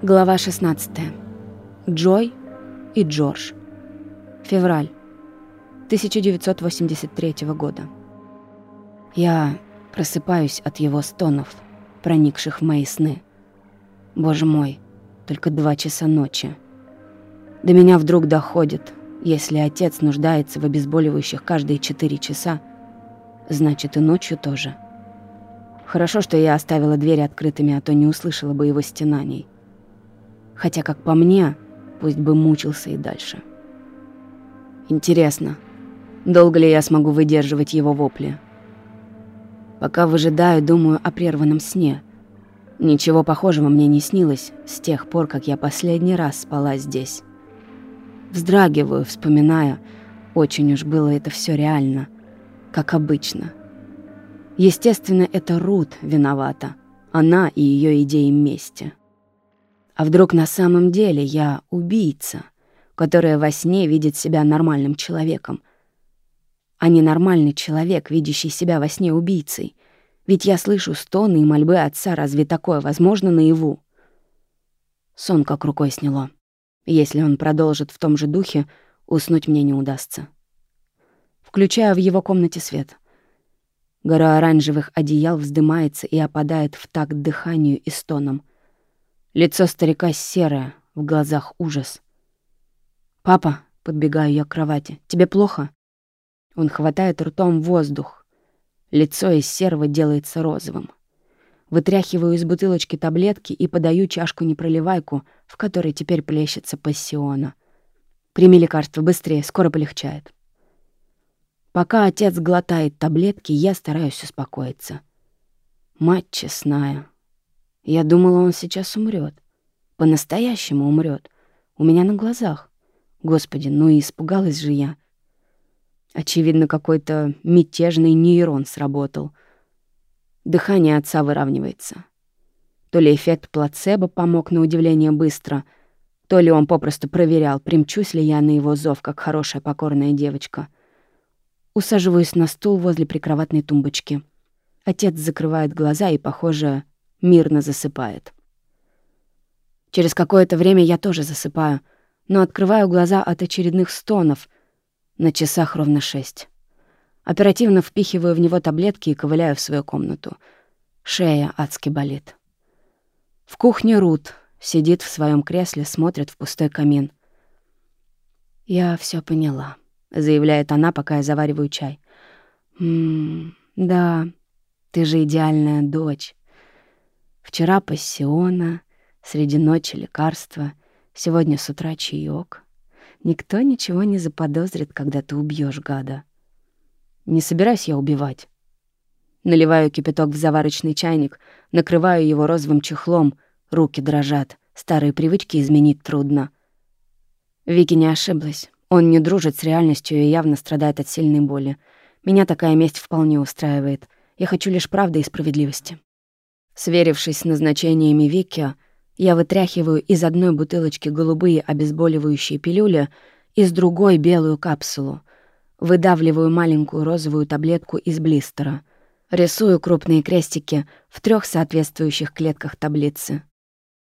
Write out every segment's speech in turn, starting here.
Глава 16. Джой и Джордж. Февраль 1983 года. Я просыпаюсь от его стонов, проникших в мои сны. Боже мой, только два часа ночи. До меня вдруг доходит, если отец нуждается в обезболивающих каждые четыре часа, значит и ночью тоже. Хорошо, что я оставила двери открытыми, а то не услышала бы его стенаний. Хотя, как по мне, пусть бы мучился и дальше. Интересно, долго ли я смогу выдерживать его вопли? Пока выжидаю, думаю о прерванном сне. Ничего похожего мне не снилось с тех пор, как я последний раз спала здесь. Вздрагиваю, вспоминая, очень уж было это все реально, как обычно. Естественно, это Рут виновата. Она и ее идеи мести. А вдруг на самом деле я убийца, которая во сне видит себя нормальным человеком, а не нормальный человек, видящий себя во сне убийцей? Ведь я слышу стоны и мольбы отца, разве такое возможно наяву? Сон как рукой сняло. Если он продолжит в том же духе, уснуть мне не удастся. Включаю в его комнате свет. Гора оранжевых одеял вздымается и опадает в такт дыханию и стонам. Лицо старика серое, в глазах ужас. «Папа», — подбегаю я к кровати, — «тебе плохо?» Он хватает ртом воздух. Лицо из серого делается розовым. Вытряхиваю из бутылочки таблетки и подаю чашку-непроливайку, в которой теперь плещется пассиона. «Прими лекарство быстрее, скоро полегчает». Пока отец глотает таблетки, я стараюсь успокоиться. Мать честная, я думала, он сейчас умрет. По-настоящему умрет. У меня на глазах. Господи, ну и испугалась же я. Очевидно, какой-то мятежный нейрон сработал. Дыхание отца выравнивается. То ли эффект плацебо помог на удивление быстро, то ли он попросту проверял, примчусь ли я на его зов, как хорошая покорная девочка. Усаживаюсь на стул возле прикроватной тумбочки. Отец закрывает глаза и, похоже, мирно засыпает. Через какое-то время я тоже засыпаю, но открываю глаза от очередных стонов. На часах ровно шесть. Оперативно впихиваю в него таблетки и ковыляю в свою комнату. Шея адски болит. В кухне Рут сидит в своем кресле, смотрит в пустой камин. «Я все поняла», — заявляет она, пока я завариваю чай. «Ммм, да, ты же идеальная дочь. Вчера пассиона, среди ночи лекарства, сегодня с утра чаек. Никто ничего не заподозрит, когда ты убьешь гада. Не собираюсь я убивать. Наливаю кипяток в заварочный чайник, накрываю его розовым чехлом, руки дрожат, старые привычки изменить трудно. Вики не ошиблась. Он не дружит с реальностью и явно страдает от сильной боли. Меня такая месть вполне устраивает. Я хочу лишь правды и справедливости. Сверившись с назначениями Вики, я вытряхиваю из одной бутылочки голубые обезболивающие пилюли, из другой — белую капсулу. Выдавливаю маленькую розовую таблетку из блистера. Рисую крупные крестики в трех соответствующих клетках таблицы.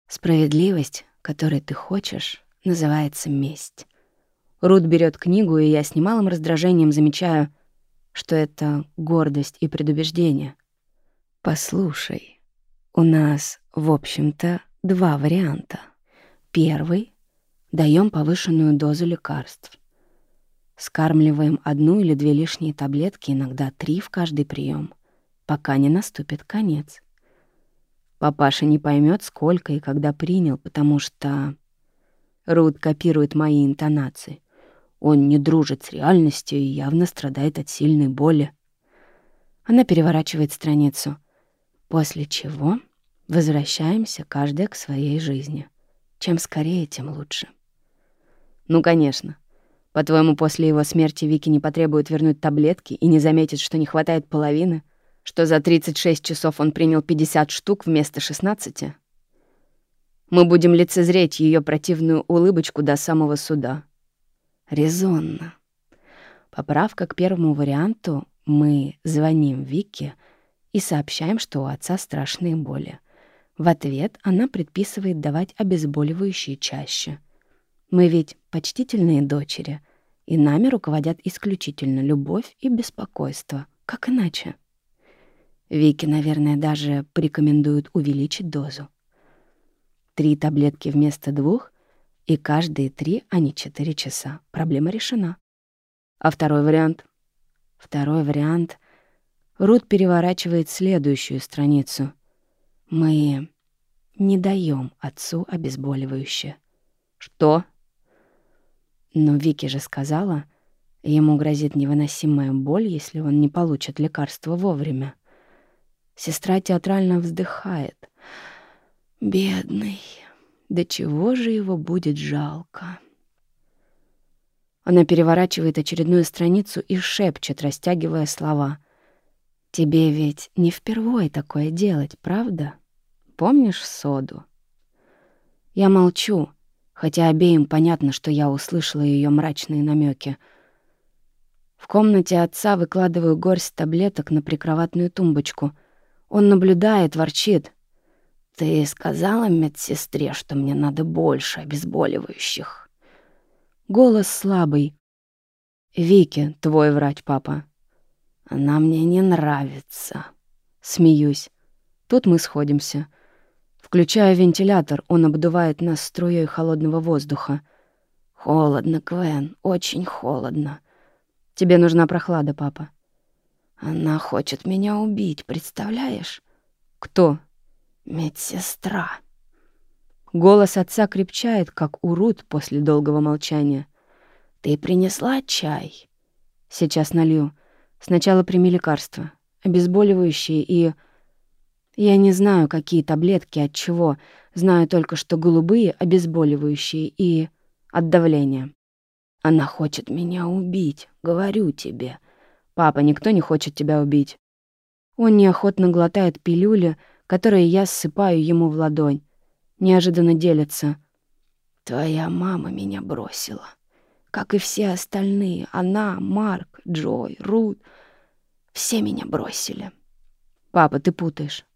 Справедливость, которой ты хочешь, называется месть. Рут берет книгу, и я с немалым раздражением замечаю, что это гордость и предубеждение. Послушай, у нас, в общем-то, два варианта. Первый — даем повышенную дозу лекарств. Скармливаем одну или две лишние таблетки, иногда три в каждый прием, пока не наступит конец. Папаша не поймет, сколько и когда принял, потому что... Рут копирует мои интонации. Он не дружит с реальностью и явно страдает от сильной боли. Она переворачивает страницу. После чего возвращаемся каждая к своей жизни. Чем скорее, тем лучше. Ну, конечно. По-твоему, после его смерти Вики не потребует вернуть таблетки и не заметит, что не хватает половины? Что за 36 часов он принял 50 штук вместо 16? Мы будем лицезреть ее противную улыбочку до самого суда. Резонно. Поправка к первому варианту мы звоним Вике — и сообщаем, что у отца страшные боли. В ответ она предписывает давать обезболивающие чаще. Мы ведь почтительные дочери, и нами руководят исключительно любовь и беспокойство. Как иначе? Вики, наверное, даже порекомендуют увеличить дозу. Три таблетки вместо двух, и каждые три, а не четыре часа. Проблема решена. А второй вариант? Второй вариант. Рут переворачивает следующую страницу. Мы не даем отцу обезболивающее. Что? Но Вики же сказала, ему грозит невыносимая боль, если он не получит лекарство вовремя. Сестра театрально вздыхает. Бедный. До чего же его будет жалко? Она переворачивает очередную страницу и шепчет, растягивая слова. «Тебе ведь не впервой такое делать, правда? Помнишь соду?» Я молчу, хотя обеим понятно, что я услышала ее мрачные намеки. В комнате отца выкладываю горсть таблеток на прикроватную тумбочку. Он наблюдает, ворчит. «Ты сказала медсестре, что мне надо больше обезболивающих?» Голос слабый. «Вики, твой врач, папа». «Она мне не нравится». Смеюсь. Тут мы сходимся. Включаю вентилятор, он обдувает нас струей холодного воздуха. «Холодно, Квен, очень холодно. Тебе нужна прохлада, папа». «Она хочет меня убить, представляешь?» «Кто?» «Медсестра». Голос отца крепчает, как у Рут после долгого молчания. «Ты принесла чай?» «Сейчас налью. Сначала прими лекарства. Обезболивающие и...» «Я не знаю, какие таблетки, от чего. Знаю только, что голубые — обезболивающие и... от давления». «Она хочет меня убить, говорю тебе». «Папа, никто не хочет тебя убить». Он неохотно глотает пилюли, которые я ссыпаю ему в ладонь неожиданно делится. «Твоя мама меня бросила. Как и все остальные. Она, Марк, Джой, Рут. Все меня бросили». «Папа, ты путаешь.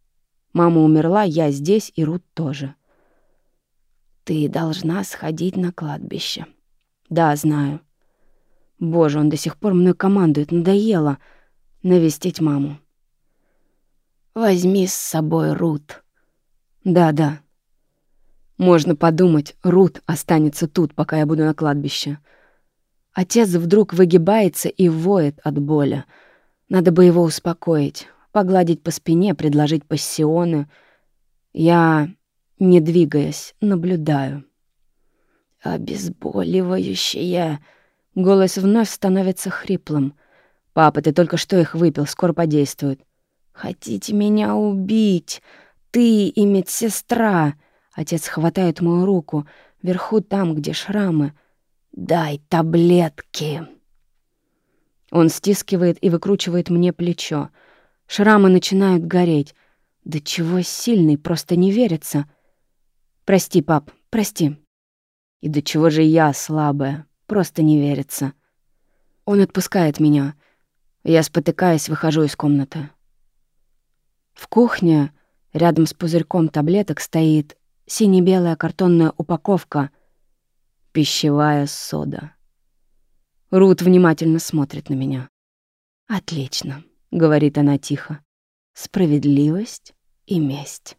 Мама умерла, я здесь, и Рут тоже». «Ты должна сходить на кладбище». «Да, знаю». «Боже, он до сих пор мной командует. Надоело навестить маму». «Возьми с собой Рут». «Да, да». Можно подумать, Рут останется тут, пока я буду на кладбище. Отец вдруг выгибается и воет от боли. Надо бы его успокоить, погладить по спине, предложить пассионы. Я, не двигаясь, наблюдаю. «Обезболивающее!» Голос вновь становится хриплым. «Папа, ты только что их выпил, скоро подействует». «Хотите меня убить? Ты и медсестра!» Отец хватает мою руку, вверху там, где шрамы. «Дай таблетки!» Он стискивает и выкручивает мне плечо. Шрамы начинают гореть. Да чего сильный, просто не верится. «Прости, пап, прости». И до чего же я слабая, просто не верится. Он отпускает меня. Я, спотыкаясь, выхожу из комнаты. В кухне, рядом с пузырьком таблеток, стоит сине-белая картонная упаковка, пищевая сода. Рут внимательно смотрит на меня. «Отлично», — говорит она тихо. «Справедливость и месть».